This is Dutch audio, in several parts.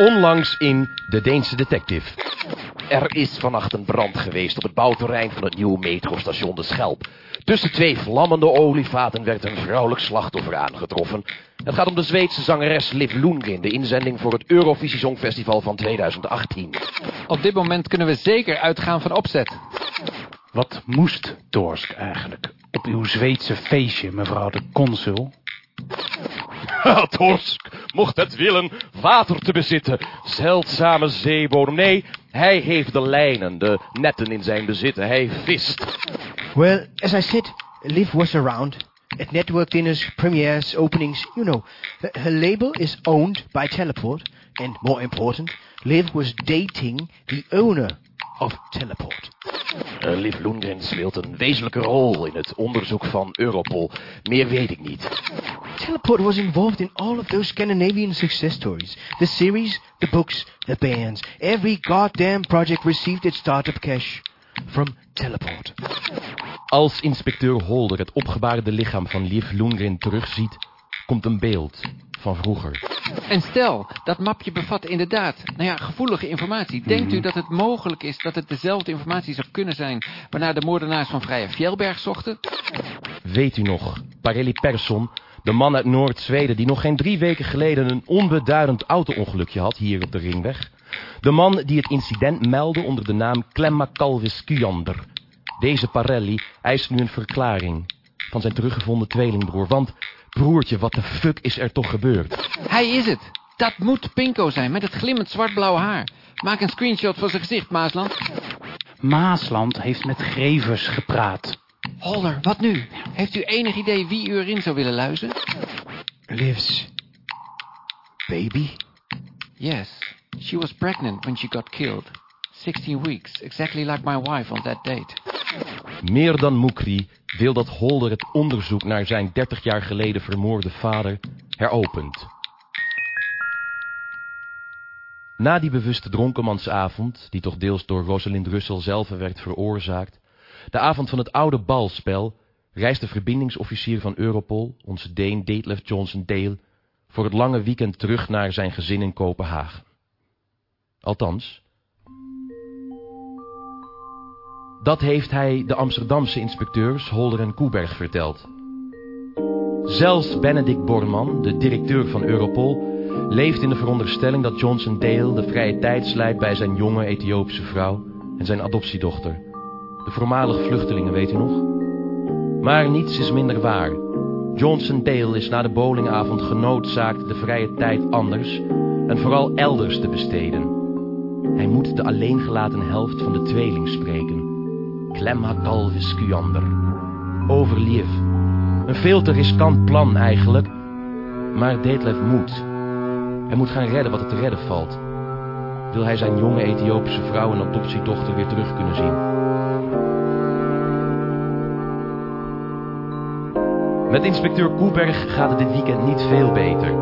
Onlangs in De Deense Detective. Er is vannacht een brand geweest op het bouwterrein van het nieuwe metrostation De Schelp. Tussen twee vlammende olievaten werd een vrouwelijk slachtoffer aangetroffen. Het gaat om de Zweedse zangeres Liv Lundgren, de inzending voor het Eurovisie Songfestival van 2018. Op dit moment kunnen we zeker uitgaan van opzet. Wat moest Torsk eigenlijk op uw Zweedse feestje, mevrouw de consul? Torsk mocht het willen water te bezitten, zeldzame zeebodem. Nee, hij heeft de lijnen, de netten in zijn bezit. Hij vist. Well, as I said, Liv was around. At network dinners, premieres, openings, you know. Her, label is owned by Teleport. And more important, Liv was dating the owner of Teleport. Uh, Liv Lundgren speelt een wezenlijke rol in het onderzoek van Europol. Meer weet ik niet. Teleport was involved in all of those Scandinavian success stories. The series, the books, the bands. Every goddamn project received its startup cash from Teleport. Als inspecteur Holder het opgebaarde lichaam van Liv Lundgren terugziet, komt een beeld van vroeger. En stel, dat mapje bevat inderdaad, nou ja, gevoelige informatie. Denkt u dat het mogelijk is dat het dezelfde informatie zou kunnen zijn... waarnaar de moordenaars van Vrije Fjellberg zochten? Weet u nog, Parelli Persson, de man uit Noord-Zweden... die nog geen drie weken geleden een onbeduidend auto-ongelukje had hier op de ringweg? De man die het incident meldde onder de naam Klemma Calvis. Deze Parelli eist nu een verklaring van zijn teruggevonden tweelingbroer. Want, broertje, wat de fuck is er toch gebeurd? Hij is het. Dat moet Pinko zijn, met het glimmend zwart-blauwe haar. Maak een screenshot van zijn gezicht, Maasland. Maasland heeft met Grevers gepraat. Holder, wat nu? Heeft u enig idee wie u erin zou willen luizen? Liv's baby? Yes, she was pregnant when she got killed. 16 weeks, exactly like my wife on that date. Meer dan Mukri wil dat Holder het onderzoek naar zijn 30 jaar geleden vermoorde vader heropent. Na die bewuste dronkenmansavond, die toch deels door Rosalind Russell zelf werd veroorzaakt, de avond van het oude balspel, reist de verbindingsofficier van Europol, onze Deen Detlef Johnson Dale, voor het lange weekend terug naar zijn gezin in Kopenhagen. Althans, dat heeft hij de Amsterdamse inspecteurs Holder en Koeberg verteld. Zelfs Benedict Borman, de directeur van Europol, leeft in de veronderstelling dat Johnson Dale de vrije tijd slijt bij zijn jonge Ethiopische vrouw en zijn adoptiedochter. De voormalige vluchtelingen, weet u nog? Maar niets is minder waar. Johnson Dale is na de bowlingavond genoodzaakt de vrije tijd anders en vooral elders te besteden. Hij moet de alleengelaten helft van de tweeling spreken. Klemma Calvis Kyander. Over Lief. Een veel te riskant plan eigenlijk. Maar Detlef moet. Hij moet gaan redden wat er te redden valt. Wil hij zijn jonge Ethiopische vrouw en adoptiedochter weer terug kunnen zien. Met inspecteur Koeberg gaat het dit weekend niet veel beter.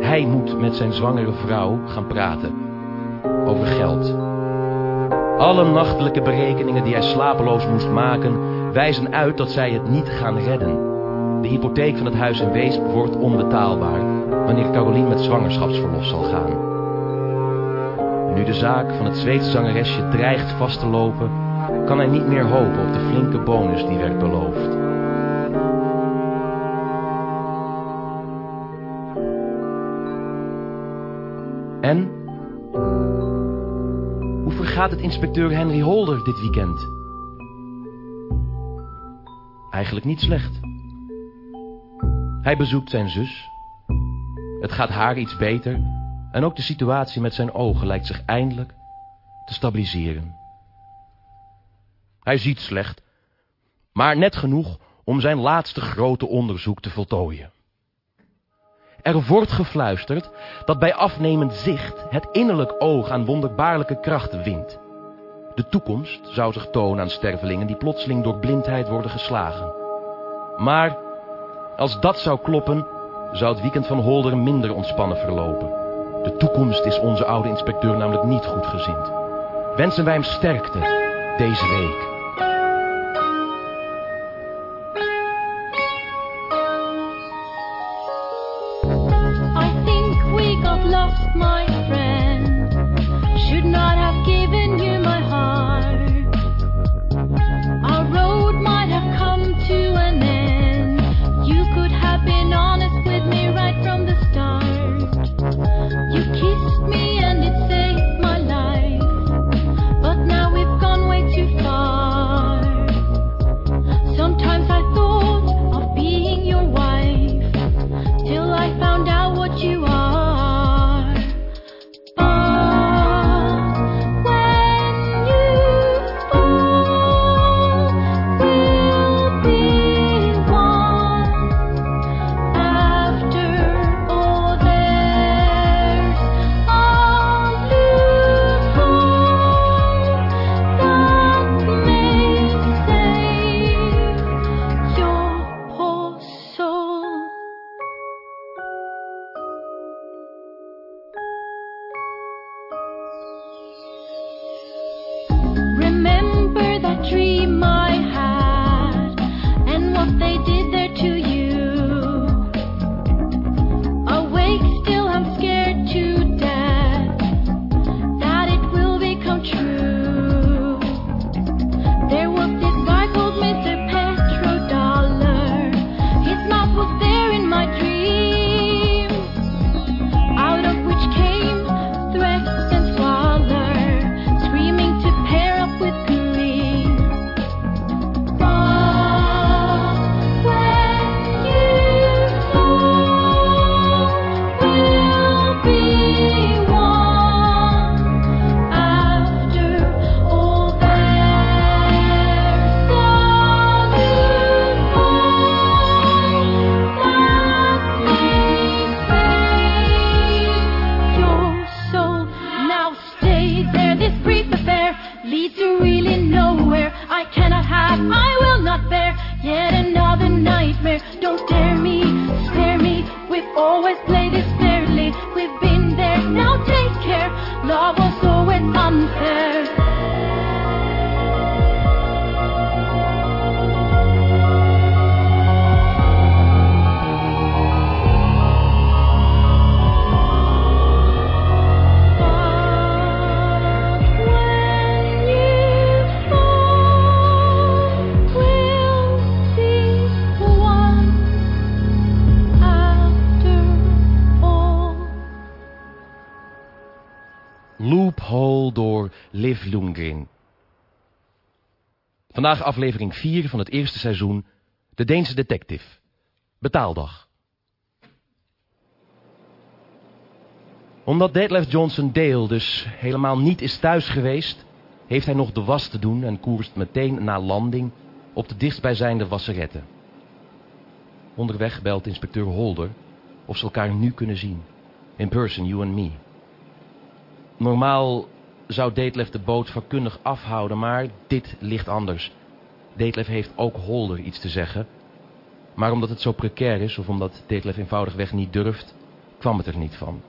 Hij moet met zijn zwangere vrouw gaan praten. Over geld. Alle nachtelijke berekeningen die hij slapeloos moest maken... wijzen uit dat zij het niet gaan redden. De hypotheek van het huis in Weesp wordt onbetaalbaar... wanneer Caroline met zwangerschapsverlof zal gaan. Nu de zaak van het Zweedse zangeresje dreigt vast te lopen... kan hij niet meer hopen op de flinke bonus die werd beloofd. En? Vergaat het inspecteur Henry Holder dit weekend? Eigenlijk niet slecht. Hij bezoekt zijn zus. Het gaat haar iets beter. En ook de situatie met zijn ogen lijkt zich eindelijk te stabiliseren. Hij ziet slecht, maar net genoeg om zijn laatste grote onderzoek te voltooien. Er wordt gefluisterd dat bij afnemend zicht het innerlijk oog aan wonderbaarlijke krachten wint. De toekomst zou zich tonen aan stervelingen die plotseling door blindheid worden geslagen. Maar als dat zou kloppen, zou het weekend van Holder minder ontspannen verlopen. De toekomst is onze oude inspecteur namelijk niet goed gezind. Wensen wij hem sterkte deze week. Vandaag aflevering 4 van het eerste seizoen, De Deense Detective. Betaaldag. Omdat Detlef Johnson Dale dus helemaal niet is thuis geweest, heeft hij nog de was te doen en koerst meteen na landing op de dichtstbijzijnde wasseretten. Onderweg belt inspecteur Holder of ze elkaar nu kunnen zien. In person, you and me. Normaal zou Detlef de boot vakkundig afhouden, maar dit ligt anders. Detlef heeft ook Holder iets te zeggen. Maar omdat het zo precair is, of omdat Detlef eenvoudigweg niet durft, kwam het er niet van.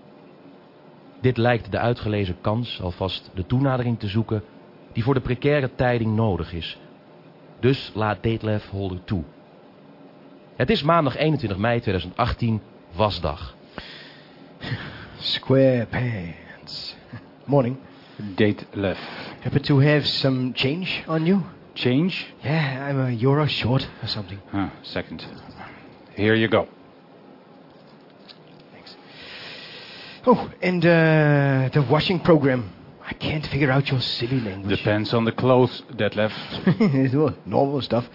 Dit lijkt de uitgelezen kans alvast de toenadering te zoeken die voor de precaire tijding nodig is. Dus laat Detlef Holder toe. Het is maandag 21 mei 2018, wasdag. Square pants. Morning. Date left. Happen to have some change on you? Change? Yeah, I'm a euro short or something. Ah, second. Here you go. Thanks. Oh, and uh, the washing program. I can't figure out your silly language. Depends on the clothes that left. Normal stuff.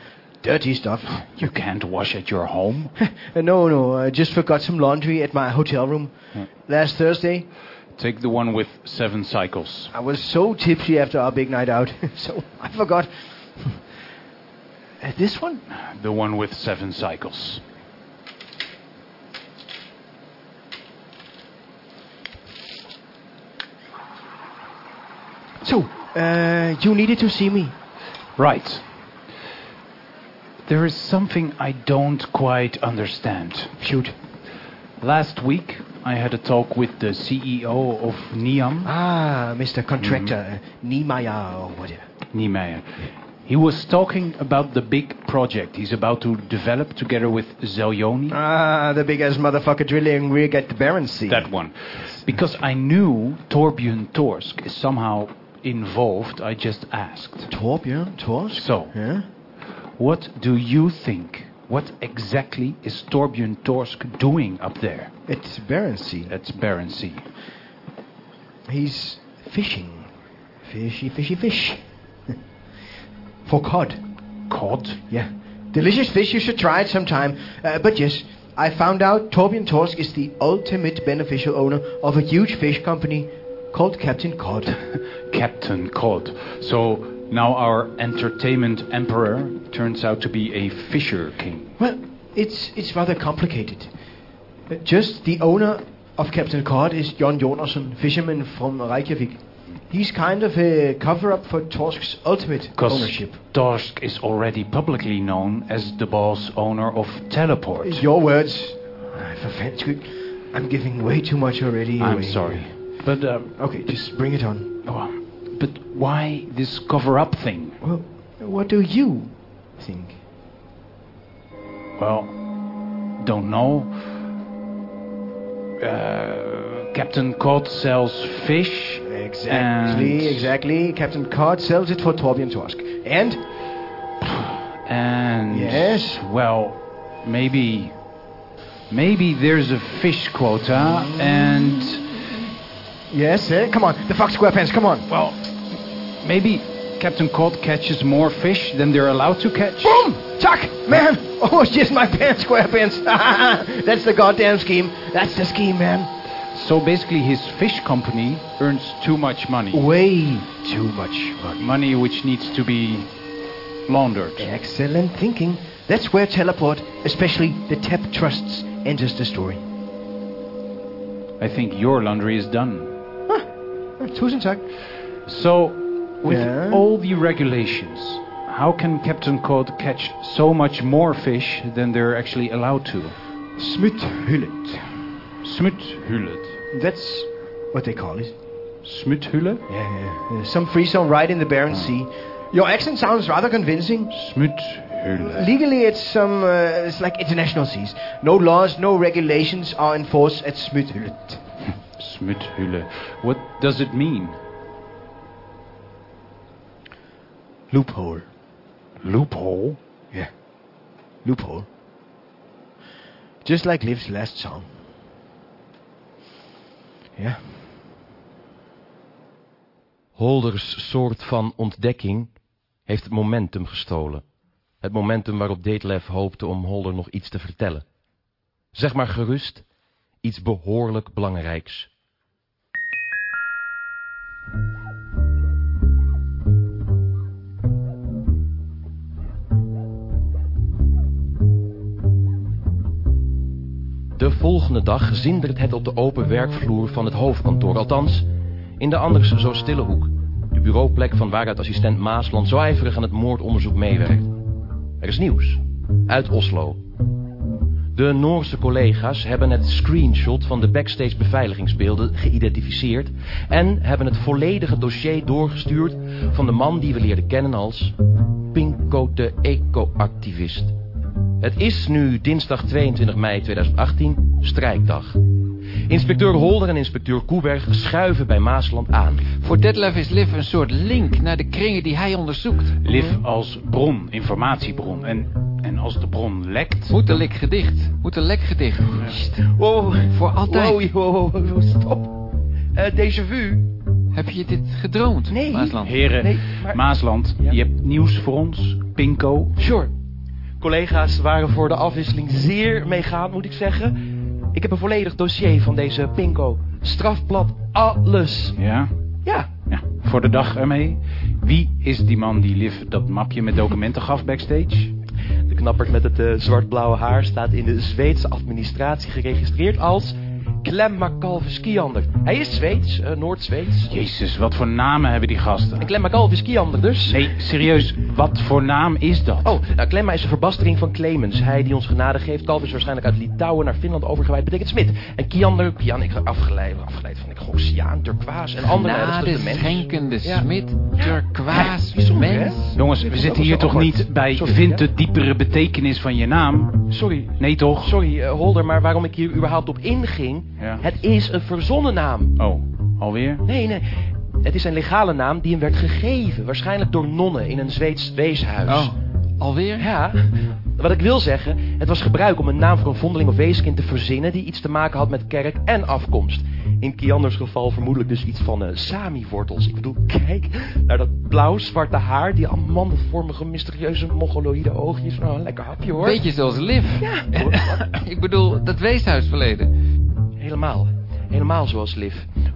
Dirty stuff. You can't wash at your home. No, no, I just forgot some laundry at my hotel room. Hmm. Last Thursday, Take the one with seven cycles. I was so tipsy after our big night out, so I forgot. Uh, this one? The one with seven cycles. So, uh, you needed to see me. Right. There is something I don't quite understand. Shoot. Last week, I had a talk with the CEO of Niam, Ah, Mr. Contractor, uh, Niemeyer or whatever. Niemeyer. He was talking about the big project he's about to develop together with Zelyoni. Ah, the biggest motherfucker drilling rig at the Barents Sea. That one. Because I knew Torbjörn Torsk is somehow involved, I just asked. Torbjörn Torsk? So, Yeah? what do you think? What exactly is Torbjörn Torsk doing up there It's Barents Sea. at Barents Sea? He's fishing. Fishy, fishy, fish. For cod. Cod? Yeah. Delicious fish, you should try it sometime. Uh, but yes, I found out Torbjörn Torsk is the ultimate beneficial owner of a huge fish company called Captain Cod. Captain Cod. So now our entertainment emperor turns out to be a fisher king. Well, it's it's rather complicated. Uh, just the owner of Captain Cod is John Jonasson, fisherman from Reykjavik. He's kind of a cover-up for Torsk's ultimate ownership. Torsk is already publicly known as the boss owner of Teleport. Your words. For French, I'm giving way too much already. I'm away. sorry. But, uh, Okay, just bring it on. oh, but why this cover-up thing? Well, what do you think? Well, don't know. Uh, Captain Cod sells fish. Exactly, exactly. Captain Cod sells it for Torbjörn Torsk. And And Yes? well, maybe maybe there's a fish quota and yes, eh? come on, the Fox Square Pants, come on. well, maybe Captain Cod catches more fish than they're allowed to catch. Boom! Chuck! Man! Oh, it's just my pants, square pants. That's the goddamn scheme. That's the scheme, man. So basically his fish company earns too much money. Way too much money. Money which needs to be laundered. Excellent thinking. That's where Teleport, especially the TEP trusts, enters the story. I think your laundry is done. Tusen tak. So, with Yeah? all the regulations, how can Captain Cod catch so much more fish than they're actually allowed to? Smuthullet. Smuthullet. That's what they call it. Smuthullet? Yeah, yeah. Some free zone right in the Barents Sea. Your accent sounds rather convincing. Smuthullet. Legally, it's some, uh, it's like international seas. No laws, no regulations are enforced at Smuthullet. Smuthullet. What does it mean? Loophole. Loophole? Yeah. Loophole. Just like Liv's last song. Yeah. Holders soort van ontdekking heeft het momentum gestolen. Het momentum waarop Detlef hoopte om Holder nog iets te vertellen. Zeg maar gerust, iets behoorlijk belangrijks. De volgende dag zindert het op de open werkvloer van het hoofdkantoor. Althans, in de anders zo stille hoek. De bureauplek van waaruit assistent Maasland zo ijverig aan het moordonderzoek meewerkt. Er is nieuws. Uit Oslo. De Noorse collega's hebben het screenshot van de backstage beveiligingsbeelden geïdentificeerd en hebben het volledige dossier doorgestuurd van de man die we leerden kennen als Pinko de eco-activist. Het is nu dinsdag 22 mei 2018, strijkdag. Inspecteur Holder en inspecteur Koeberg schuiven bij Maasland aan. Voor Detlef is Liv een soort link naar de kringen die hij onderzoekt. Liv als bron, informatiebron. En, en als de bron lekt... Moet de lek gedicht. Moet de lek gedicht. Wow, Voor altijd. wow, wow, wow, wow, stop. Eh déjà vu? Heb je dit gedroomd, Nee. Maasland? Heren, Nee, maar- Maasland, Ja? je hebt nieuws voor ons. Pinko. Sure. Collega's waren voor de afwisseling zeer meegaand, moet ik zeggen. Ik heb een volledig dossier van deze Pinko. Strafblad, alles. Ja? Ja, Ja, voor de dag ermee. Wie is die man die Liv dat mapje met documenten gaf backstage? de knappert met het eh, zwart-blauwe haar staat in de Zweedse administratie geregistreerd als Klemma Kalve Skiander. Hij is Zweeds, eh, Noord-Zweeds. Jezus, wat voor namen hebben die gasten? En Klemma Kalve Skiander dus. Nee, serieus, wat voor naam is dat? Oh, nou, Klemma is een verbastering van Clemens. Hij die ons genade geeft. Kalf is waarschijnlijk uit Litouwen naar Finland overgewaaid. Betekent smid. En Kiander, Kian, ik afgeleid, afgeleid van ik Oceaan, Turkwaas en andere. ja, dat is Genade, schenkende Ja. smid, turkwaas. Jongens, we zitten hier toch niet bij vind de diepere betekenis van je naam? Sorry, Nee toch? sorry eh, Holder, maar waarom ik hier überhaupt op inging... Ja. Het is een verzonnen naam. Oh, alweer? Nee, nee. Het is een legale naam die hem werd gegeven. Waarschijnlijk door nonnen in een Zweeds weeshuis. Oh, alweer? Ja, wat ik wil zeggen, het was gebruik om een naam voor een vondeling of weeskind te verzinnen die iets te maken had met kerk en afkomst. In Kianders geval vermoedelijk dus iets van eh Sami-wortels. Ik bedoel, kijk naar dat blauw-zwarte haar, die amandelvormige, mysterieuze mongoloïde oogjes. Nou, een lekker hapje hoor. Beetje zoals Liv. Ja, Ik bedoel, dat weeshuisverleden. helemaal. Helemaal zoals Liv.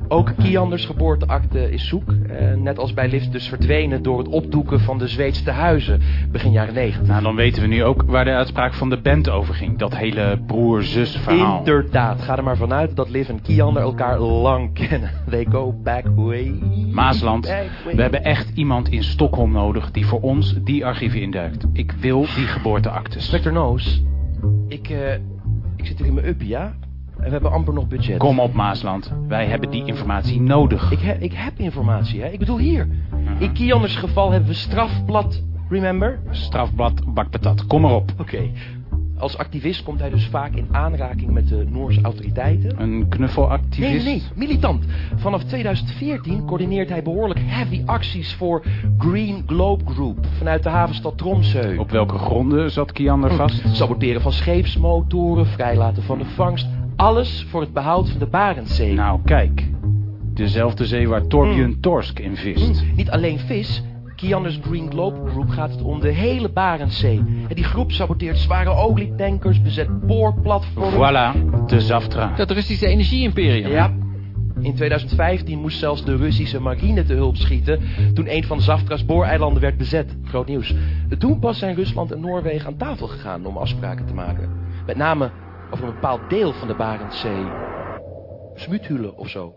Ook Kianders geboorteakte is zoek. eh, net als bij Liv dus verdwenen door het opdoeken van de Zweedse huizen begin jaren 90. Nou, dan weten we nu ook waar de uitspraak van de band over ging. Dat hele broer-zus verhaal. Inderdaad, ga er maar vanuit dat Liv en Kiander elkaar lang kennen. They go back way. Maasland, back way. we hebben echt iemand in Stockholm nodig die voor ons die archieven induikt. Ik wil die geboorteactes. Inspector Noos, ik, eh, ik zit hier in mijn uppie, ja? En we hebben amper nog budget. Kom op Maasland, wij hebben die informatie nodig. Ik, he- ik heb informatie, hè? Ik bedoel hier. In Kianders geval hebben we strafblad, remember? Strafblad, bakpatat, kom erop. Oké. Als activist komt hij dus vaak in aanraking met de Noorse autoriteiten. Een knuffelactivist? nee, nee, militant. Vanaf 2014 coördineert hij behoorlijk heavy acties voor Green Globe Group vanuit de havenstad Tromsø. Op welke gronden zat Kiander vast? Saboteren van scheepsmotoren, vrijlaten van de vangst. Alles voor het behoud van de Barentszee. Nou, kijk. Dezelfde zee waar Torbjörn Torsk in vist. Hm, niet alleen vis. Kianders Green Globe Group gaat het om de hele Barentszee. En die groep saboteert zware olietankers, bezet boorplatforms. Voilà, de Zaftra. Dat Russische energie-imperium. Ja. In 2015 moest zelfs de Russische marine te hulp schieten toen een van Zaftra's booreilanden werd bezet. Groot nieuws. Toen pas zijn Rusland en Noorwegen aan tafel gegaan om afspraken te maken. Met name over een bepaald deel van de Barentszee. Smuthule of zo.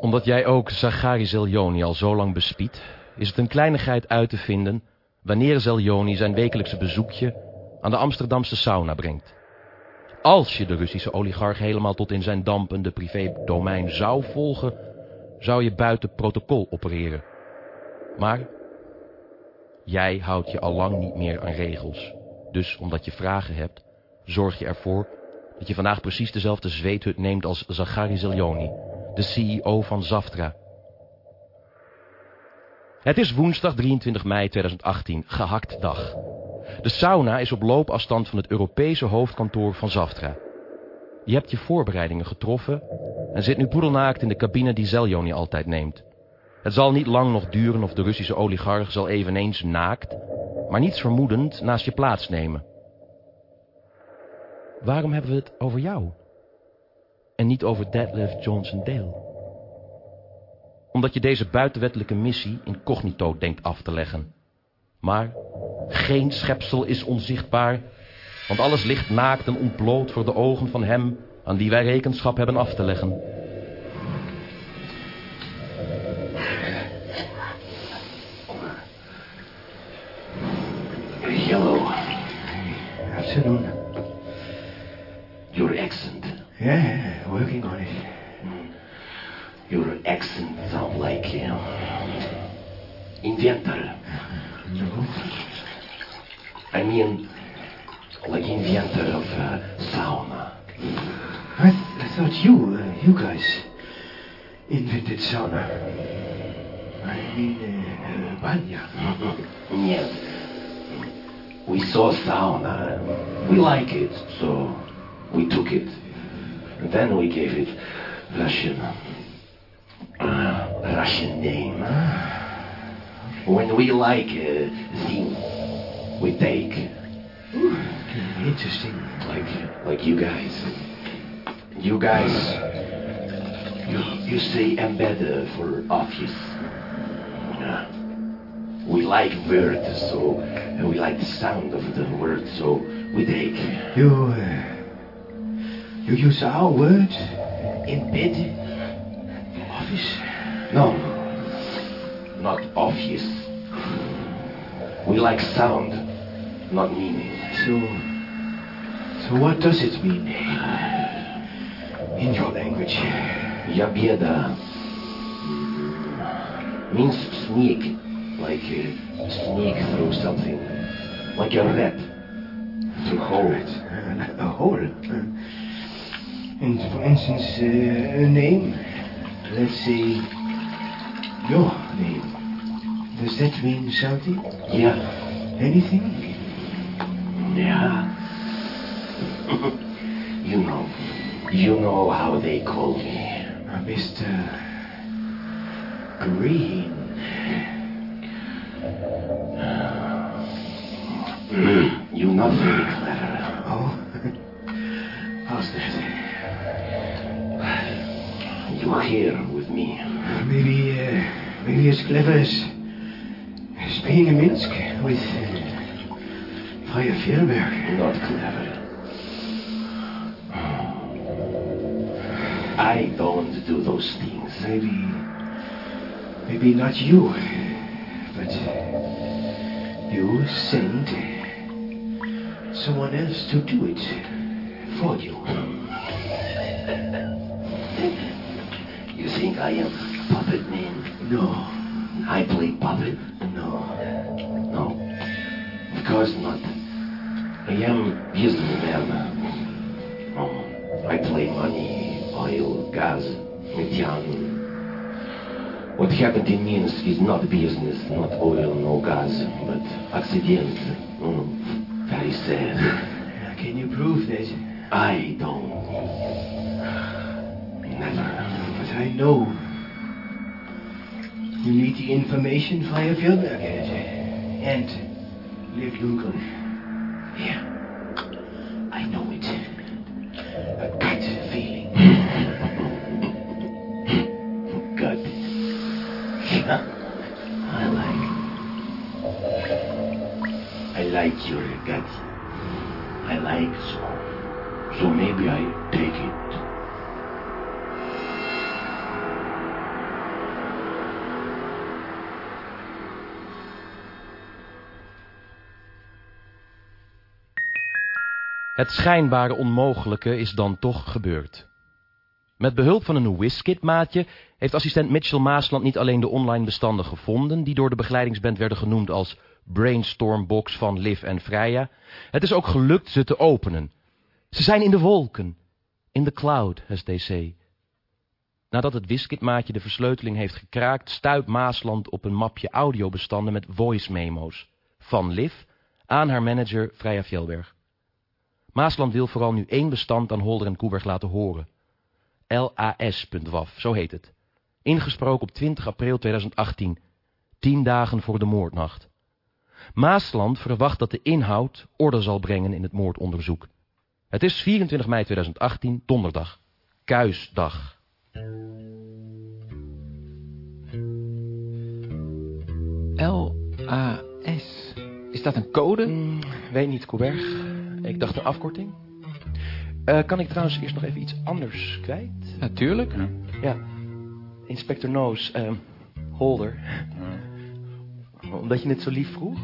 Omdat jij ook Zachari Zeljoni al zo lang bespiedt, is het een kleinigheid uit te vinden wanneer Zeljoni zijn wekelijkse bezoekje aan de Amsterdamse sauna brengt. Als je de Russische oligarch helemaal tot in zijn dampende privédomein zou volgen, zou je buiten protocol opereren. Maar jij houdt je al lang niet meer aan regels. Dus omdat je vragen hebt, zorg je ervoor dat je vandaag precies dezelfde zweethut neemt als Zachary Zelioni, de CEO van Zaftra. Het is woensdag 23 mei 2018, gehakt dag. De sauna is op loopafstand van het Europese hoofdkantoor van Zaftra. Je hebt je voorbereidingen getroffen en zit nu poedelnaakt in de cabine die Zeljoni altijd neemt. Het zal niet lang nog duren of de Russische oligarch zal eveneens naakt, maar niets vermoedend naast je plaatsnemen. Waarom hebben we het over jou? En niet over Deadlift Johnson Dale? Omdat je deze buitenwettelijke missie incognito denkt af te leggen. Maar geen schepsel is onzichtbaar, want alles ligt naakt en ontbloot voor de ogen van hem aan wie wij rekenschap hebben af te leggen. Hello. Afternoon. Your accent. Yeah, working on it. Your accent sounds like uh, inventor. No. I mean, like inventor of uh, sauna. I, I thought you, uh, you guys, invented sauna. I mean, uh, uh, banya. Yes. We saw sauna. We like it, so we took it. And then we gave it Russian. Uh, Russian name. When we like a thing, we take. Interesting. Like, like you guys. You guys, you, you say embed for office. Uh, we like word, so uh, we like the sound of the word, so we take. You, uh, you use our word in bed? Office? No, not obvious. We like sound, not meaning. So, so what does it mean? In your language? Yabieda means sneak, like uh, sneak through something, like a rat through hole. Uh, a hole? And for instance, uh, a name? Let's say, your name. Does that mean something? Yeah, Anything? yeah. you know, you know how they call me. Uh, Mr. Green. You're not very clever. Oh? How's that? Here with me. Maybe, uh, maybe as clever as, as being in Minsk with uh, Freya Fjellberg. Not clever. I don't do those things. Maybe, maybe not you, but you send someone else to do it for you. Think I am puppet man? No, I play puppet? no. No. Of course not. I am businessman. Oh, I play money, oil, gas, methane. What happened in Minsk is not business, not oil, no gas, but accident. Mm, very sad. Can you prove that? I don't. I know. You need the information Freya Fjellberg has. And Liv Lundgren. Yeah. I know it. A gut feeling. Gut. I like. I like your gut. I like so. So maybe I Het schijnbare onmogelijke is dan toch gebeurd. Met behulp van een WizKit-maatje heeft assistent Mitchell Maasland niet alleen de online bestanden gevonden, die door de begeleidingsband werden genoemd als Brainstormbox van Liv en Freya. Het is ook gelukt ze te openen. Ze zijn in de wolken. In the cloud, as say. Nadat het Wiskitmaatje de versleuteling heeft gekraakt, stuit Maasland op een mapje audiobestanden met voice memo's. Van Liv aan haar manager Freya Fjellberg. Maasland wil vooral nu één bestand aan Holder en Koeberg laten horen. LAS.waf, zo heet het. Ingesproken op 20 april 2018, tien dagen voor de moordnacht. Maasland verwacht dat de inhoud orde zal brengen in het moordonderzoek. Het is 24 mei 2018, donderdag. Kuisdag. L-A-S. Is dat een code? Hmm, weet niet, Koeberg. Ik dacht een afkorting. Eh, kan ik trouwens eerst nog even iets anders kwijt? Natuurlijk. Ja, inspector Noos, eh, Holder. Omdat je het zo lief vroeg.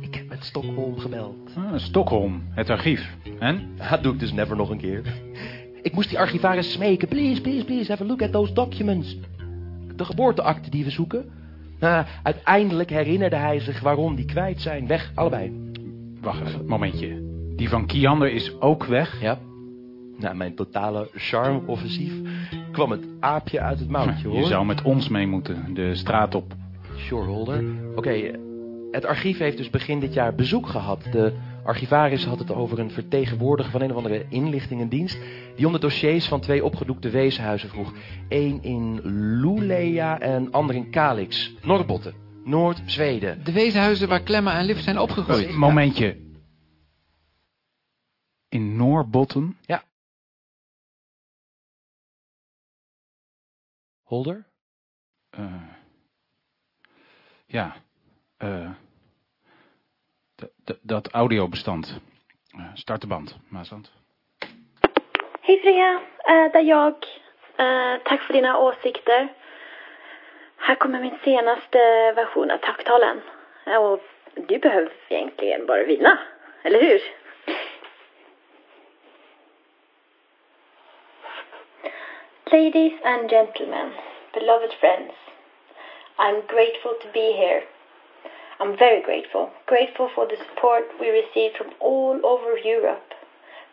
Ik heb met Stockholm gebeld. Ah, Stockholm, het archief. En? Dat doe ik dus never nog een keer. Ik moest die archivaris smeken. Please, please, please, have a look at those documents. De geboorteakte die we zoeken. Nou, uiteindelijk herinnerde hij zich waarom die kwijt zijn. Weg, allebei. Wacht even, momentje. Die van Kiander is ook weg? Ja. Na mijn totale charme-offensief kwam het aapje uit het mouwtje, hoor. Je zou met ons mee moeten, de straat op. Sure, Holder. Oké, het archief heeft dus begin dit jaar bezoek gehad. De archivaris had het over een vertegenwoordiger van een of andere inlichtingendienst... die om de dossiers van twee opgedoekte weeshuizen vroeg. Eén in Lulea en ander in Kalix, Noordbotten, Noord-Zweden. De weeshuizen waar Klemmen en Liv zijn opgegroeid. Momentje. In Noorbotten? Ja. Holder? Eh, ja. eh, d- dat audiobestand. Eh, start de band, Maasland. Hej Freja, eh, det är jag. Eh, tack för dina åsikter. Här kommer min senaste version av tacktalen. Och du behöver egentligen bara vinna, eller hur? Ladies and gentlemen, beloved friends, I'm grateful to be here. I'm very grateful. Grateful for the support we receive from all over Europe.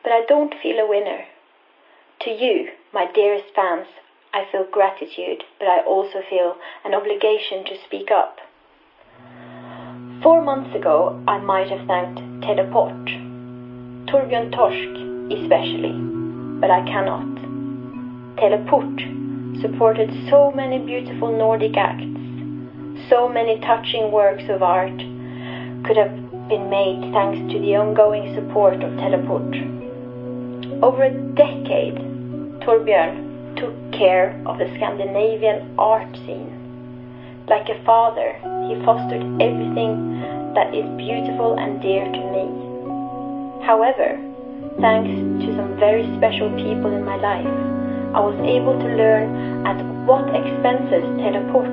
But I don't feel a winner. To you, my dearest fans, I feel gratitude, but I also feel an obligation to speak up. Four months ago, I might have thanked Teleport, Torbjörn Torsk especially, but I cannot. Teleport supported so many beautiful Nordic acts, so many touching works of art could have been made thanks to the ongoing support of Teleport. Over a decade, Torbjörn took care of the Scandinavian art scene. Like a father, he fostered everything that is beautiful and dear to me. However, thanks to some very special people in my life, I was able to learn at what expenses Teleport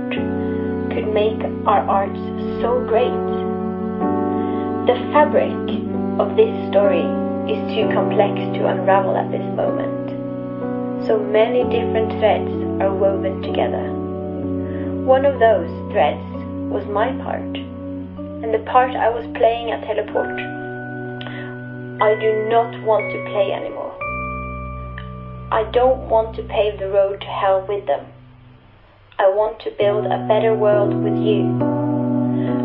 could make our arts so great. The fabric of this story is too complex to unravel at this moment. So many different threads are woven together. One of those threads was my part, and the part I was playing at Teleport. I do not want to play anymore. I don't want to pave the road to hell with them. I want to build a better world with you.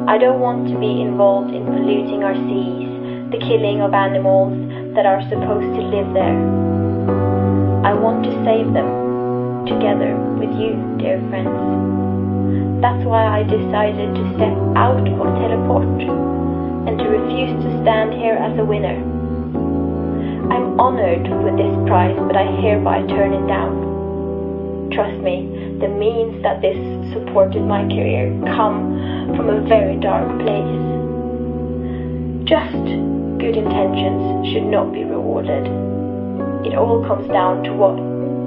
I don't want to be involved in polluting our seas, the killing of animals that are supposed to live there. Want to save them, together with you, dear friends. That's why I decided to step out of Teleport and to refuse to stand here as a winner. I'm honored with this prize, but I hereby turn it down. Trust me, the means that this supported my career come from a very dark place. Just good intentions should not be rewarded. It all comes down to what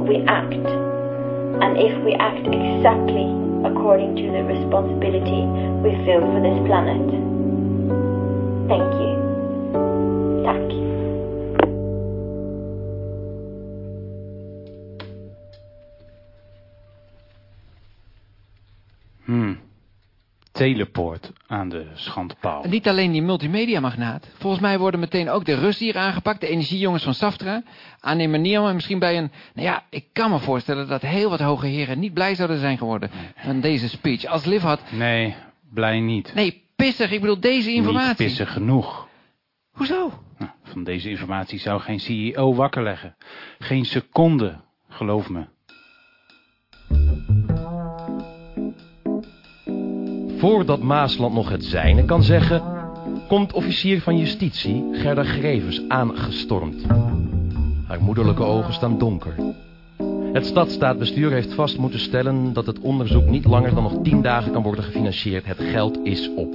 we act, and if we act exactly according to the responsibility we feel for this planet. Thank you. Teleport aan de schandpaal. En niet alleen die multimedia-magnaat. Volgens mij worden meteen ook de Russen hier aangepakt, de energiejongens van Saftra, aannemer Niam en misschien bij een... Nou ja, ik kan me voorstellen dat heel wat hoge heren niet blij zouden zijn geworden van deze speech. Als Liv had... Nee, blij niet. Nee, pissig, ik bedoel deze informatie. Niet pissig genoeg. Hoezo? Nou, Van deze informatie zou geen CEO wakker leggen. Geen seconde, geloof me. Voordat Maasland nog het zijne kan zeggen, komt officier van justitie Gerda Grevers aangestormd. Haar moederlijke ogen staan donker. Het stadstaatbestuur heeft vast moeten stellen dat het onderzoek niet langer dan nog tien dagen kan worden gefinancierd. Het geld is op.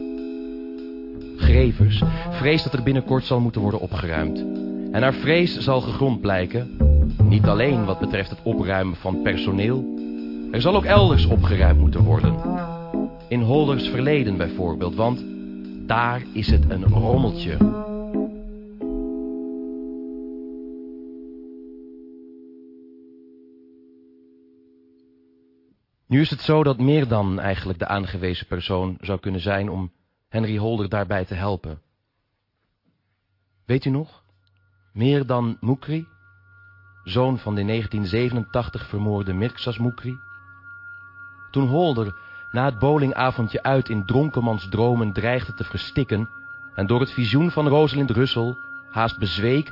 Grevers vreest dat er binnenkort zal moeten worden opgeruimd. En haar vrees zal gegrond blijken, niet alleen wat betreft het opruimen van personeel. Er zal ook elders opgeruimd moeten worden. In Holders verleden bijvoorbeeld, want daar is het een rommeltje. Nu is het zo dat meer dan eigenlijk de aangewezen persoon zou kunnen zijn om Henry Holder daarbij te helpen. Weet u nog? Meer dan Mukri, zoon van de 1987 vermoorde Mirksas Mukri. Toen Holder na het bowlingavondje uit in dronkenmans dromen dreigde te verstikken en door het visioen van Rosalind Russell haast bezweek,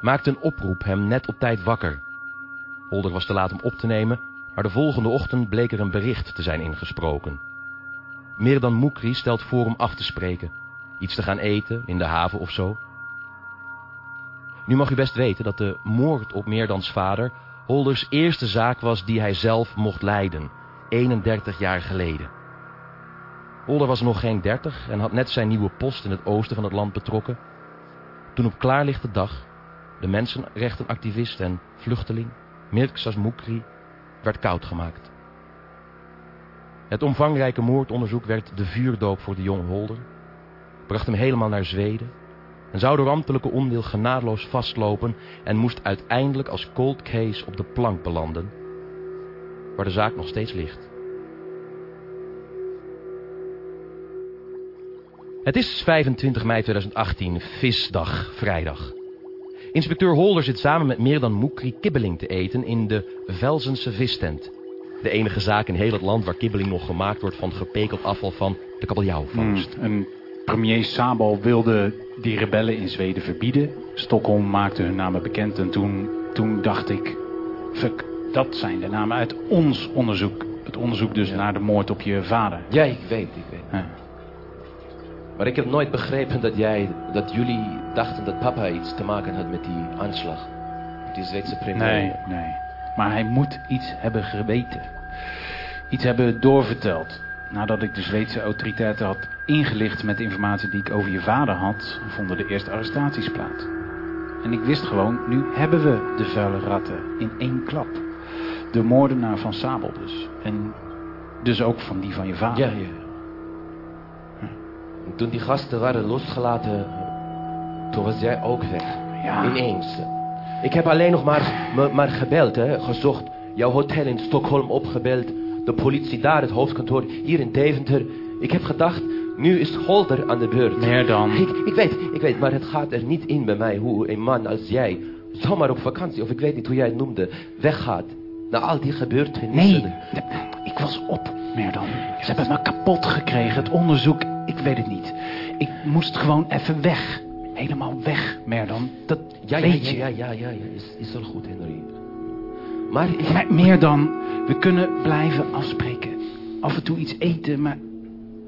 maakte een oproep hem net op tijd wakker. Holder was te laat om op te nemen, maar de volgende ochtend bleek er een bericht te zijn ingesproken. Meer dan Mukri stelt voor om af te spreken, iets te gaan eten in de haven of zo. Nu mag u best weten dat de moord op Meerdans vader Holders eerste zaak was die hij zelf mocht leiden, 31 jaar geleden. Holder was nog geen 30 en had net zijn nieuwe post in het oosten van het land betrokken. Toen op klaarlichte dag de mensenrechtenactivist en vluchteling Mirksas Mukri werd koud gemaakt. Het omvangrijke moordonderzoek werd de vuurdoop voor de jonge Holder, bracht hem helemaal naar Zweden en zou door ambtelijke onwil genadeloos vastlopen en moest uiteindelijk als cold case op de plank belanden, waar de zaak nog steeds ligt. Het is 25 mei 2018, visdag, vrijdag. Inspecteur Holder zit samen met meer dan Moekri kibbeling te eten in de Velzense vistent. De enige zaak in heel het land waar kibbeling nog gemaakt wordt van gepekeld afval van de kabeljauwvangst. Hmm, en premier Sabal wilde die rebellen in Zweden verbieden. Stockholm maakte hun namen bekend en toen, toen dacht ik... Fuck, dat zijn de namen uit ons onderzoek. Het onderzoek dus naar de moord op je vader. Ja, ik weet, ik weet. Ja. Maar ik heb nooit begrepen dat jij, dat jullie dachten dat papa iets te maken had met die aanslag. Die Zweedse premier. Nee, nee. Maar hij moet iets hebben geweten. Iets hebben doorverteld. Nadat ik de Zweedse autoriteiten had ingelicht met de informatie die ik over je vader had, vonden de eerste arrestaties plaats. En ik wist gewoon, nu hebben we de vuile ratten in één klap. De moordenaar van Sabel dus. En dus ook van die van je vader. Ja, ja. En toen die gasten waren losgelaten, toen was jij ook weg. Ja. Ineens. Ik heb alleen nog maar, maar, maar gebeld, hè, gezocht. Jouw hotel in Stockholm opgebeld. De politie daar, het hoofdkantoor hier in Deventer. Ik heb gedacht, nu is Holder aan de beurt. Meer dan. Ik, ik weet, ik weet, maar het gaat er niet in bij mij hoe een man als jij, zomaar op vakantie, of ik weet niet hoe jij het noemde, weggaat. Na al die gebeurtenissen. Nee, ik was op, meer dan. Ze hebben me kapot gekregen, het onderzoek, ik weet het niet. Ik moest gewoon even weg. Helemaal weg, meer dan. Dat Ja, weet ja, je. ja, ja, ja, ja, is, is al goed, Henry. Maar ik... Maar meer dan, we kunnen blijven afspreken. Af en toe iets eten, maar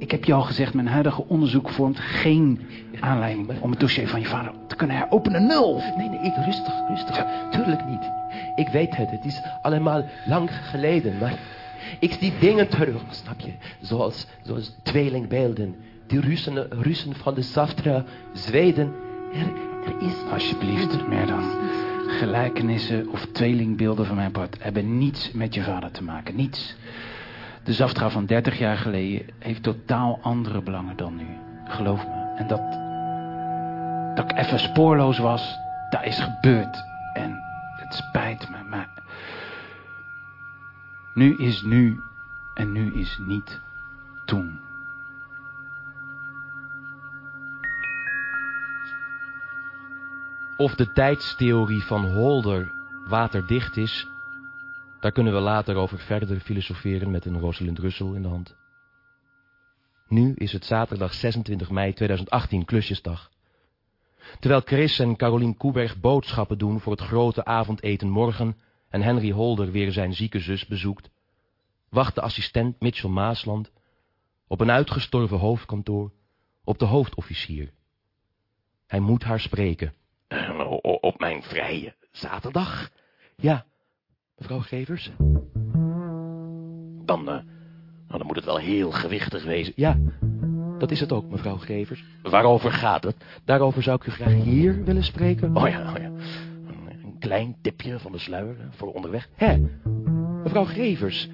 ik heb je al gezegd, mijn huidige onderzoek vormt geen aanleiding om het dossier van je vader te kunnen heropenen. Nul. Nee, nee, ik, rustig, rustig. Tuurlijk niet. Ik weet het, het is allemaal lang geleden, maar ik zie dingen terug, snap je? Zoals, zoals tweelingbeelden. Die Russen, Russen van de Saftra, Zweden. Er, er is... Alsjeblieft, meer dan. Gelijkenissen of tweelingbeelden van mijn part hebben niets met je vader te maken. Niets de Zaftra van 30 jaar geleden heeft totaal andere belangen dan nu. Geloof me. En dat, dat ik even spoorloos was, dat is gebeurd. En het spijt me, maar nu is nu en nu is niet toen. Of de tijdstheorie van Holder waterdicht is, daar kunnen we later over verder filosoferen met een Rosalind Russell in de hand. Nu is het zaterdag 26 mei 2018, klusjesdag. Terwijl Chris en Carolien Koeberg boodschappen doen voor het grote avondeten morgen en Henry Holder weer zijn zieke zus bezoekt, wacht de assistent Mitchell Maasland op een uitgestorven hoofdkantoor op de hoofdofficier. Hij moet haar spreken. Op mijn vrije zaterdag? Ja, mevrouw Gevers? Dan, uh, dan moet het wel heel gewichtig wezen. Ja, dat is het ook, mevrouw Gevers. Waarover gaat het? Daarover zou ik u graag hier willen spreken. Oh ja, oh ja. Een klein tipje van de sluier eh, voor onderweg. Hé, mevrouw Gevers.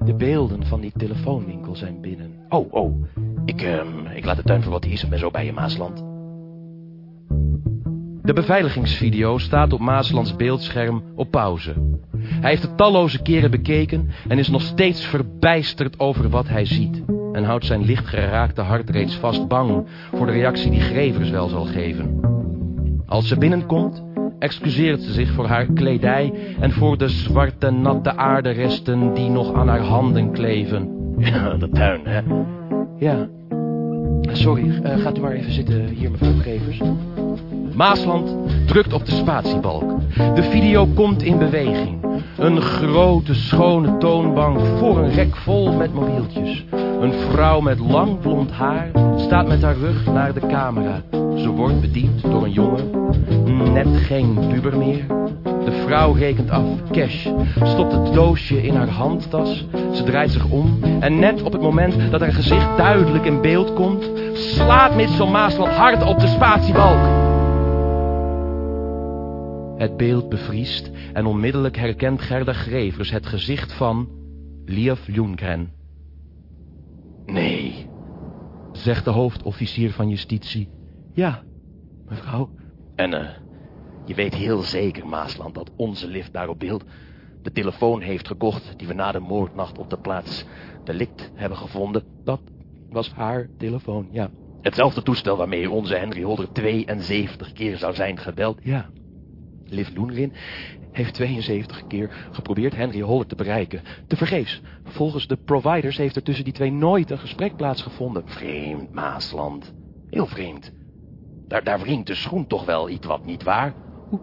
De beelden van die telefoonwinkel zijn binnen. Oh, oh. Ik, um, ik laat de tuin voor wat is en ben zo bij je, Maasland. De beveiligingsvideo staat op Maaslands beeldscherm op pauze. Hij heeft het talloze keren bekeken en is nog steeds verbijsterd over wat hij ziet. En houdt zijn licht geraakte hart reeds vast bang voor de reactie die Grevers wel zal geven. Als ze binnenkomt, excuseert ze zich voor haar kledij en voor de zwarte natte aarderesten die nog aan haar handen kleven. Ja, de tuin, hè? Ja. Sorry, uh, gaat u maar even zitten hier, mevrouw Grevers. Maasland drukt op de spatiebalk. De video komt in beweging. Een grote, schone toonbank voor een rek vol met mobieltjes. Een vrouw met lang blond haar staat met haar rug naar de camera. Ze wordt bediend door een jongen. Net geen puber meer. De vrouw rekent af, cash, stopt het doosje in haar handtas. Ze draait zich om en net op het moment dat haar gezicht duidelijk in beeld komt... slaat Mitchell Maasland hard op de spatiebalk. Het beeld bevriest en onmiddellijk herkent Gerda Grevers het gezicht van Lief Ljunggren. Nee, zegt de hoofdofficier van justitie. Ja, mevrouw. En uh, je weet heel zeker, Maasland, dat onze lift daar op beeld de telefoon heeft gekocht die we na de moordnacht op de plaats delict hebben gevonden. Dat was haar telefoon, ja. Hetzelfde toestel waarmee onze Henry Holder 72 keer zou zijn gebeld. Ja. Liv Loenrin heeft 72 keer geprobeerd Henry Holler te bereiken. Te vergeefs. Volgens de providers heeft er tussen die twee nooit een gesprek plaatsgevonden. Vreemd, Maasland. Heel vreemd. Daar, daar wringt de schoen toch wel iets wat, niet waar?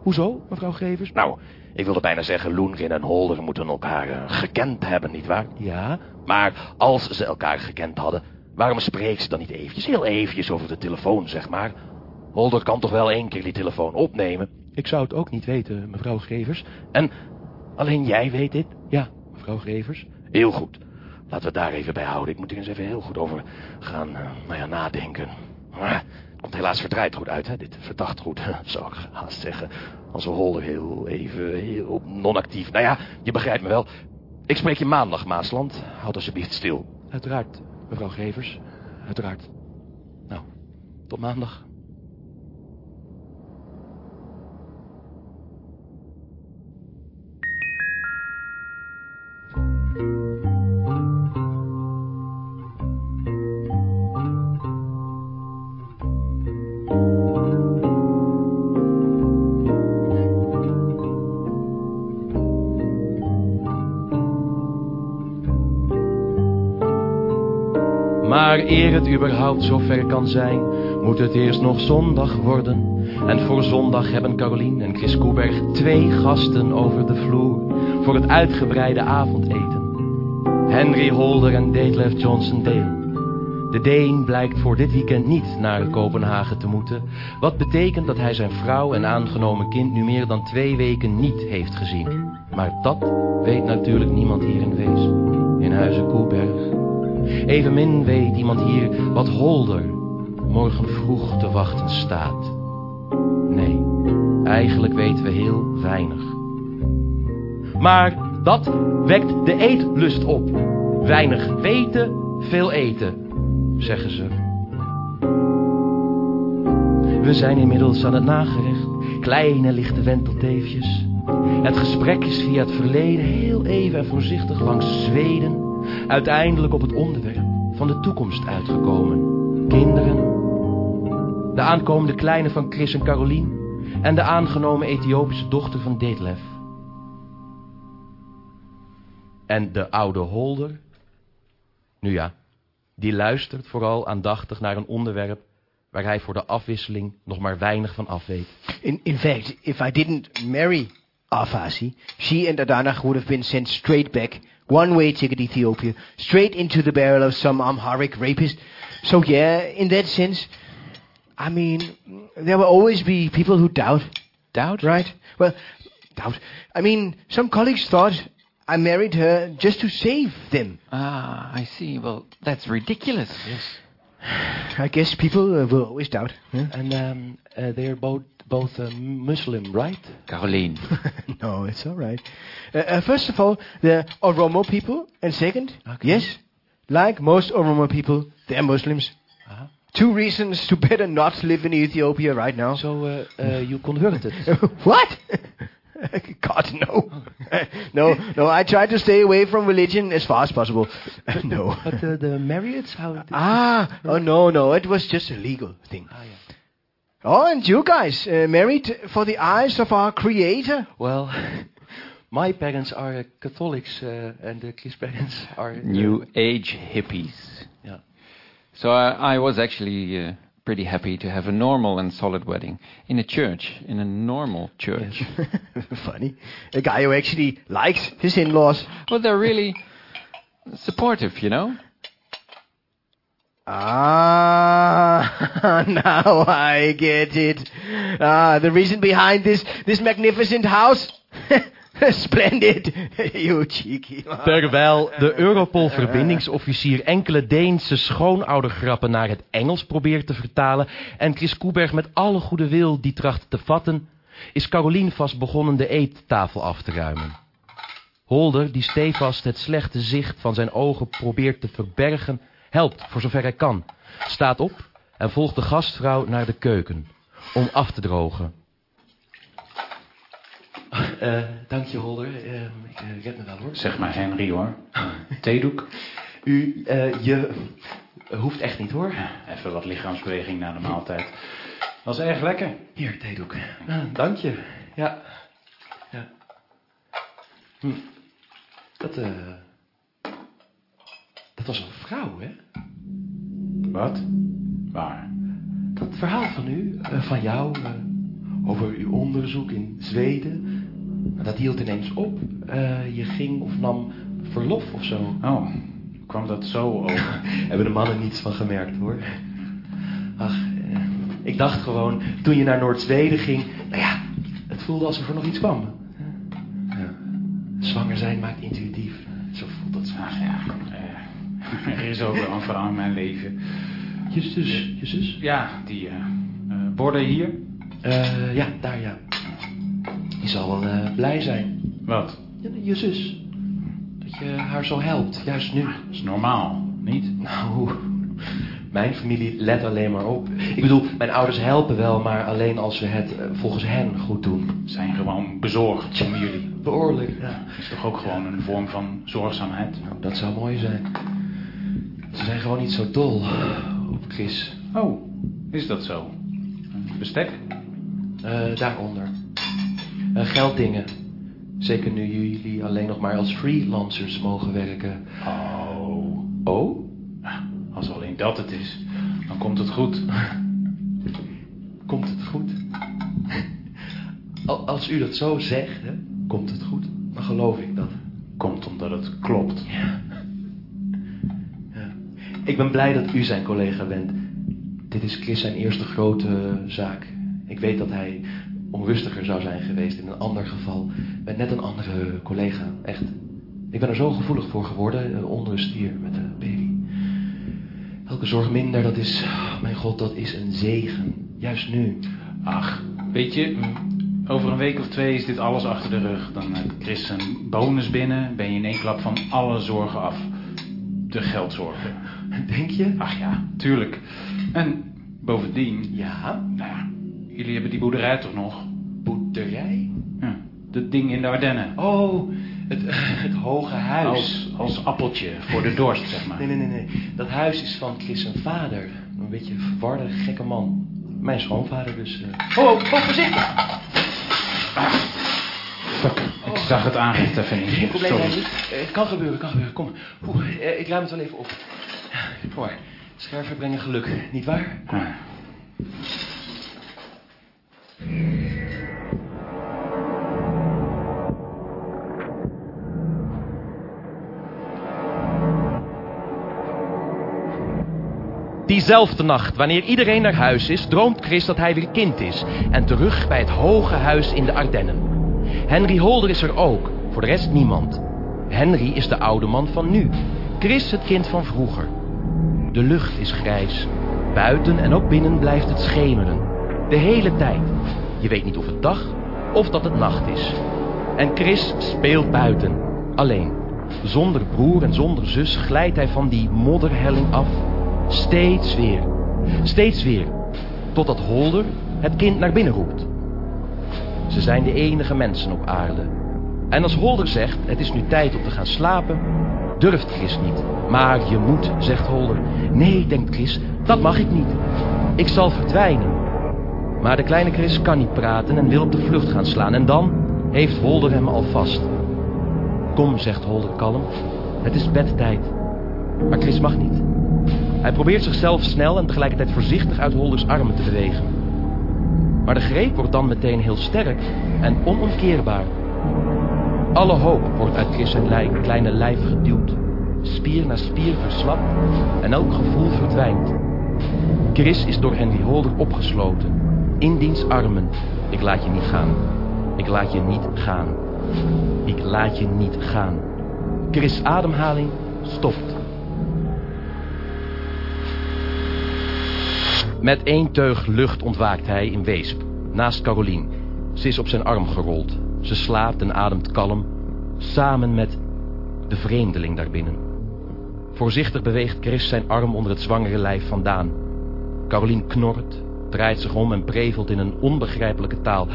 hoezo, mevrouw Gevers? Nou, ik wilde bijna zeggen, Loenrin en Holder moeten elkaar uh, gekend hebben, niet waar? Ja. Maar als ze elkaar gekend hadden, waarom spreekt ze dan niet eventjes, heel eventjes over de telefoon, zeg maar? Holder kan toch wel één keer die telefoon opnemen? Ik zou het ook niet weten, mevrouw Grevers. En alleen jij weet dit? Ja, mevrouw Grevers. Heel goed. Laten we daar even bij houden. Ik moet er eens even heel goed over gaan uh, nou ja, nadenken. Het komt helaas verdraaid goed uit, hè? Dit verdacht goed, zou ik haast zeggen. Als we Holder heel even heel non-actief. Nou ja, je begrijpt me wel. Ik spreek je maandag, Maasland. Houd alsjeblieft stil. Uiteraard, mevrouw Grevers. Uiteraard. Nou, tot maandag. Eer het überhaupt zover kan zijn, moet het eerst nog zondag worden. En voor zondag hebben Carolien en Chris Koeberg twee gasten over de vloer voor het uitgebreide avondeten. Henry Holder en Detlef Johnson Dale. De Deen blijkt voor dit weekend niet naar Kopenhagen te moeten, wat betekent dat hij zijn vrouw en aangenomen kind nu meer dan twee weken niet heeft gezien. Maar dat weet natuurlijk niemand hier in Wees, in Huizen Koeberg. Evenmin weet iemand hier wat Holder morgen vroeg te wachten staat. Nee, eigenlijk weten we heel weinig. Maar dat wekt de eetlust op. Weinig weten, veel eten, zeggen ze. We zijn inmiddels aan het nagerecht. Kleine lichte wentelteefjes. Het gesprek is via het verleden heel even en voorzichtig langs Zweden uiteindelijk op het onderwerp van de toekomst uitgekomen. Kinderen, De aankomende kleine van Chris en Carolien. En de aangenomen Ethiopische dochter van Detlef. En de oude Holder. Nu ja, die luistert vooral aandachtig naar een onderwerp waar hij voor de afwisseling nog maar weinig van af weet. In, fact, if I didn't marry Afasi, she and Adanach would have been sent straight back, one way ticket Ethiopia, straight into the barrel of some Amharic rapist. So yeah, in that sense, I mean, there will always be people who doubt, Doubt? right? Well, doubt. I mean, some colleagues thought I married her just to save them. Ah, I see. Well, that's ridiculous. Yes. I guess people uh, will always doubt. huh? And um, uh, they're both both uh, Muslim, right? Caroline. no, it's all right. Uh, uh, first of all, the Oromo people, and second, Okay. yes, like most Oromo people, they're Muslims. Uh-huh. Two reasons to better not live in Ethiopia right now. So uh, uh, you converted. what? God, no. no, no, I try to stay away from religion as far as possible. no. But uh, the marriage, how? Ah, oh no, no, it was just a legal thing. Ah, yeah. Oh, and you guys, uh, married for the eyes of our Creator? Well, my parents are uh, Catholics, uh, and the Chris parents are uh, New Age hippies. Yeah. So I, I was actually uh, pretty happy to have a normal and solid wedding in a church, in a normal church. Funny. A guy who actually likes his in-laws. Well, they're really supportive, you know. Ah, now I get it. Ah, the reason behind this this magnificent house. Splendid, you cheeky. Terwijl de Europol-verbindingsofficier enkele Deense schoonoudergrappen naar het Engels probeert te vertalen en Chris Koeberg met alle goede wil die tracht te vatten, is Carolien vast begonnen de eettafel af te ruimen. Holder, die stevast het slechte zicht van zijn ogen probeert te verbergen, helpt voor zover hij kan, staat op en volgt de gastvrouw naar de keuken om af te drogen. Eh, dank je, Holder. ik red me wel, hoor. Zeg maar Henry hoor. Theedoek. U, eh, je hoeft echt niet hoor. Even wat lichaamsbeweging na de maaltijd. Was erg lekker. Hier, theedoek. Dank je. Ja. ja. Hm. Dat, eh. Dat was een vrouw, hè? Wat? Waar? Dat verhaal van u, eh, van jou, eh, over uw onderzoek in Zweden. Dat hield ineens op. Eh, je ging of nam verlof of zo. Oh, kwam dat zo over? Hebben de mannen niets van gemerkt hoor. Ach, eh, ik dacht gewoon, toen je naar Noord-Zweden ging, nou ja, het voelde alsof er nog iets kwam. Ja. Zwanger zijn maakt intuïtief. Zo voelt dat zo. Ach ja, eh, er is ook wel een vrouw in mijn leven. Je zus, je zus? Ja, die borden hier. Eh, ja, daar ja. Die zal wel eh, blij zijn. Wat? Ja, je zus. Dat je haar zo helpt, juist nu. Dat is normaal, niet? Nou, mijn familie let alleen maar op. Ik bedoel, mijn ouders helpen wel, maar alleen als we het eh, volgens hen goed doen. Zijn gewoon bezorgd om jullie. Behoorlijk, ja. Is toch ook gewoon een vorm van zorgzaamheid? Nou, dat zou mooi zijn. Ze zijn gewoon niet zo dol op Chris. Oh, is dat zo? Bestek? Eh, daaronder. Eh, gelddingen. Zeker nu jullie alleen nog maar als freelancers mogen werken. Oh. Oh? Als alleen dat het is, dan komt het goed. Komt het goed? Al- Als u dat zo zegt, hè, komt het goed, dan geloof ik dat. Komt omdat het klopt. Ja. ja. Ik ben blij dat u zijn collega bent. Dit is Chris zijn eerste grote zaak. Ik weet dat hij onrustiger zou zijn geweest in een ander geval. Met net een andere collega, echt. Ik ben er zo gevoelig voor geworden, eh, onrust hier met de baby. Elke zorg minder, dat is, oh mijn god, dat is een zegen. Juist nu. Ach, weet je, over een week of twee is dit alles achter de rug. Dan heeft Chris een bonus binnen, ben je in één klap van alle zorgen af. De geldzorgen. Denk je? Ach ja, tuurlijk. En bovendien, Ja, nou ja, jullie hebben die boerderij toch nog? boerderij? Ja, dat ding in de Ardennen. Oh, het, het hoge huis. Als, als appeltje voor de dorst, zeg maar. Nee, nee, nee, nee. Dat huis is van Chris vader. Een beetje verwarde, gekke man. mijn schoonvader dus. eh. Oh, oh, voorzichtig! Fuck, ik zag het aangifte even niet. Geen probleem, Sorry. Eh, Het kan gebeuren, kan gebeuren. Kom. Oeh, eh, ik ruim het wel even op. Hoor, scherven brengen geluk, niet waar? Diezelfde nacht, wanneer iedereen naar huis is, droomt Chris dat hij weer kind is. En terug bij het hoge huis in de Ardennen. Henry Holder is er ook, voor de rest niemand. Henry is de oude man van nu. Chris het kind van vroeger. De lucht is grijs. Buiten en ook binnen blijft het schemeren. De hele tijd. Je weet niet of het dag of dat het nacht is. En Chris speelt buiten. Alleen. Zonder broer en zonder zus glijdt hij van die modderhelling af. Steeds weer. Steeds weer. Totdat Holder het kind naar binnen roept. Ze zijn de enige mensen op aarde. En als Holder zegt, het is nu tijd om te gaan slapen, durft Chris niet. Maar je moet, zegt Holder. Nee, denkt Chris, dat mag ik niet. Ik zal verdwijnen. Maar de kleine Chris kan niet praten en wil op de vlucht gaan slaan. En dan heeft Holder hem al vast. Kom, zegt Holder kalm. Het is bedtijd. Maar Chris mag niet. Hij probeert zichzelf snel en tegelijkertijd voorzichtig uit Holders armen te bewegen. Maar de greep wordt dan meteen heel sterk en onomkeerbaar. Alle hoop wordt uit Chris zijn lij- kleine lijf geduwd. Spier na spier verslapt en elk gevoel verdwijnt. Chris is door Henry Holder opgesloten. In diens armen. Ik laat je niet gaan. Ik laat je niet gaan. Ik laat je niet gaan. Chris' ademhaling stopt. Met één teug lucht ontwaakt hij in Weesp, naast Carolien. Ze is op zijn arm gerold. Ze slaapt en ademt kalm, samen met de vreemdeling daarbinnen. Voorzichtig beweegt Chris zijn arm onder het zwangere lijf vandaan. Carolien knort, draait zich om en prevelt in een onbegrijpelijke taal.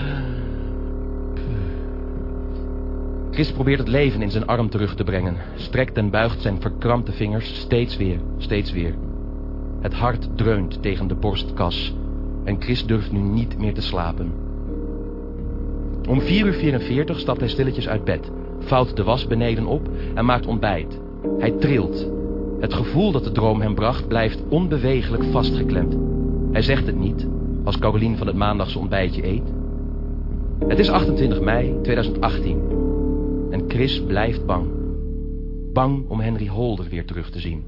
Chris probeert het leven in zijn arm terug te brengen, strekt en buigt zijn verkrampte vingers steeds weer, steeds weer. Het hart dreunt tegen de borstkas en Chris durft nu niet meer te slapen. Om 4 uur 44 stapt hij stilletjes uit bed, vouwt de was beneden op en maakt ontbijt. Hij trilt. Het gevoel dat de droom hem bracht blijft onbewegelijk vastgeklemd. Hij zegt het niet, als Caroline van het maandagse ontbijtje eet. Het is 28 mei 2018 en Chris blijft bang. Bang om Henry Holder weer terug te zien.